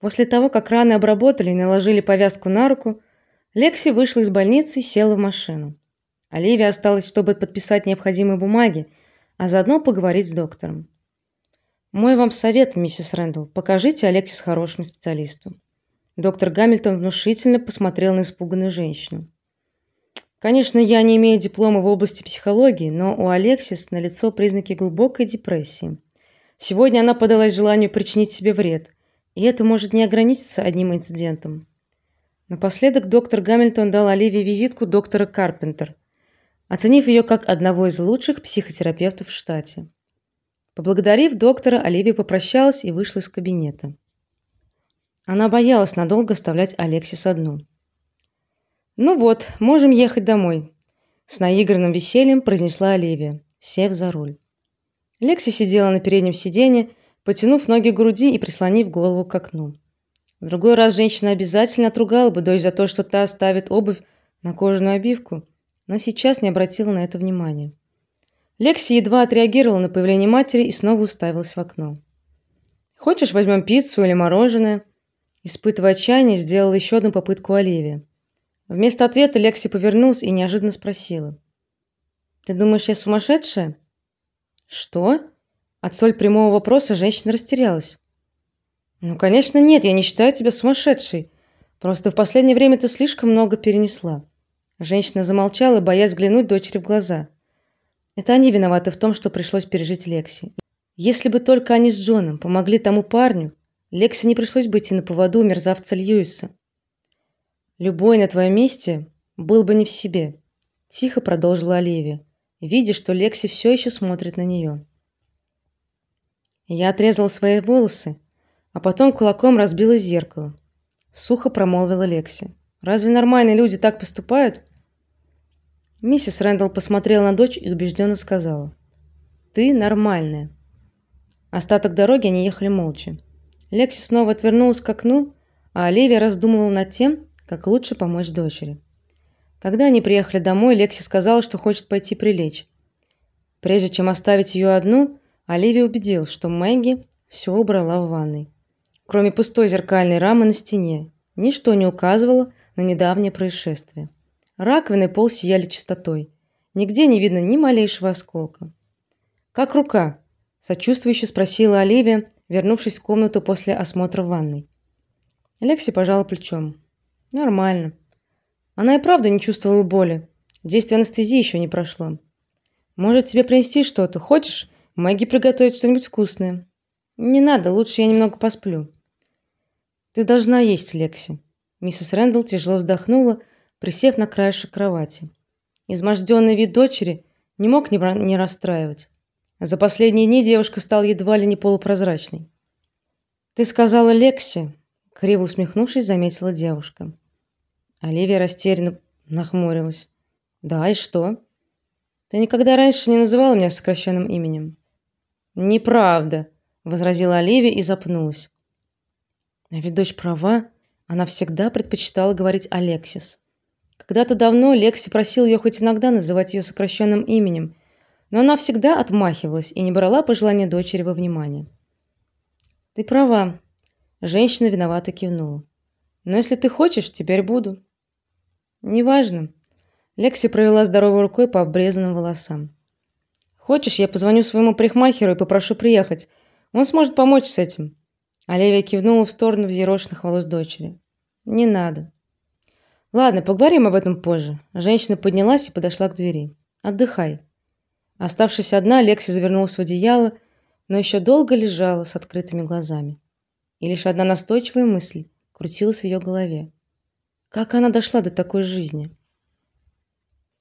После того, как раны обработали и наложили повязку на руку, Лекси вышла из больницы и села в машину. Оливия осталась, чтобы подписать необходимые бумаги, а заодно поговорить с доктором. Мой вам совет, миссис Рэндалл, покажите Алексис хорошему специалисту. Доктор Гамильтон внушительно посмотрел на испуганную женщину. Конечно, я не имею диплома в области психологии, но у Алексис налицо признаки глубокой депрессии. Сегодня она подалась желанию причинить себе вред, и это может не ограничиться одним инцидентом. Напоследок доктор Гамильтон дал Оливии визитку доктора Карпентер, оценив ее как одного из лучших психотерапевтов в штате. Поблагодарив доктора, Оливия попрощалась и вышла из кабинета. Она боялась надолго оставлять Алексис одну. Ну вот, можем ехать домой, с наигранным весельем произнесла Оливия, сев за руль. Лекси сидела на переднем сиденье, потянув ноги к груди и прислонив голову к окну. В другой раз женщина обязательно отругала бы дочь за то, что та ставит обувь на кожаную обивку, но сейчас не обратила на это внимания. Лекси едва отреагировала на появление матери и снова уставилась в окно. Хочешь, возьмем пиццу или мороженое? Испытывая отчаяние, сделала еще одну попытку Оливия. Вместо ответа Лекси повернулась и неожиданно спросила: "Ты думаешь, я сумасшедшая?" "Что?" От соль прямого вопроса женщина растерялась. Ну, конечно, нет, я не считаю тебя сумасшедшей. Просто в последнее время ты слишком много перенесла. Женщина замолчала, боясь взглянуть дочери в глаза. Это они виноваты в том, что пришлось пережить Лекси. Если бы только они с Джоном помогли тому парню, Лекси не пришлось бы идти на поводу у мерзавца Льюиса. Любой на твоем месте был бы не в себе, тихо продолжила Оливия, видя, что Лекси все еще смотрит на нее. Я отрезала свои волосы, а потом кулаком разбила зеркало. Сухо промолвила Лекси. Разве нормальные люди так поступают? Миссис Рэндалл посмотрела на дочь и убежденно сказала: "Ты нормальная". Остаток дороги они ехали молча. Лекси снова отвернулась к окну, а Оливия раздумывала над тем, как лучше помочь дочери. Когда они приехали домой, Лекси сказала, что хочет пойти прилечь. Прежде чем оставить ее одну, Оливия убедил, что Мэгги все убрала в ванной. Кроме пустой зеркальной рамы на стене, ничто не указывало на недавнее происшествие. Раковины и пол сияли чистотой. Нигде не видно ни малейшего осколка. Как рука? сочувствующе спросила Оливия, вернувшись в комнату после осмотра ванной. Лекси пожала плечом. Нормально. Она и правда не чувствовала боли. Действие анестезии еще не прошло. Может, тебе принести что-то? Хочешь? Мэгги приготовит что-нибудь вкусное. Не надо, лучше я немного посплю. Ты должна есть, Лекси. Миссис Рэндалл тяжело вздохнула, присев на краешек кровати. Изможденный вид дочери не мог не, не расстраивать. За последние дни девушка стала едва ли не полупрозрачной. Ты сказала Лекси, криво усмехнувшись, заметила девушка. Оливия растерянно нахмурилась. Да, и что? Ты никогда раньше не называла меня сокращенным именем. Неправда, возразила Оливия и запнулась. А ведь дочь права, она всегда предпочитала говорить Алексис. Когда-то давно Лекси просил ее хоть иногда называть ее сокращенным именем, но она всегда отмахивалась и не брала пожелания дочери во внимание. Ты права. Женщина виновато кивнула. Но если ты хочешь, теперь буду. Неважно. Лекси провела здоровой рукой по обрезанным волосам. Хочешь, я позвоню своему парикмахеру и попрошу приехать. Он сможет помочь с этим. Оливия кивнула в сторону взъерошенных волос дочери. Не надо. Ладно, поговорим об этом позже. Женщина поднялась и подошла к двери. Отдыхай. Оставшись одна, Лекси завернулась в одеяло, но еще долго лежала с открытыми глазами. И лишь одна настойчивая мысль крутилась в ее голове. Как она дошла до такой жизни?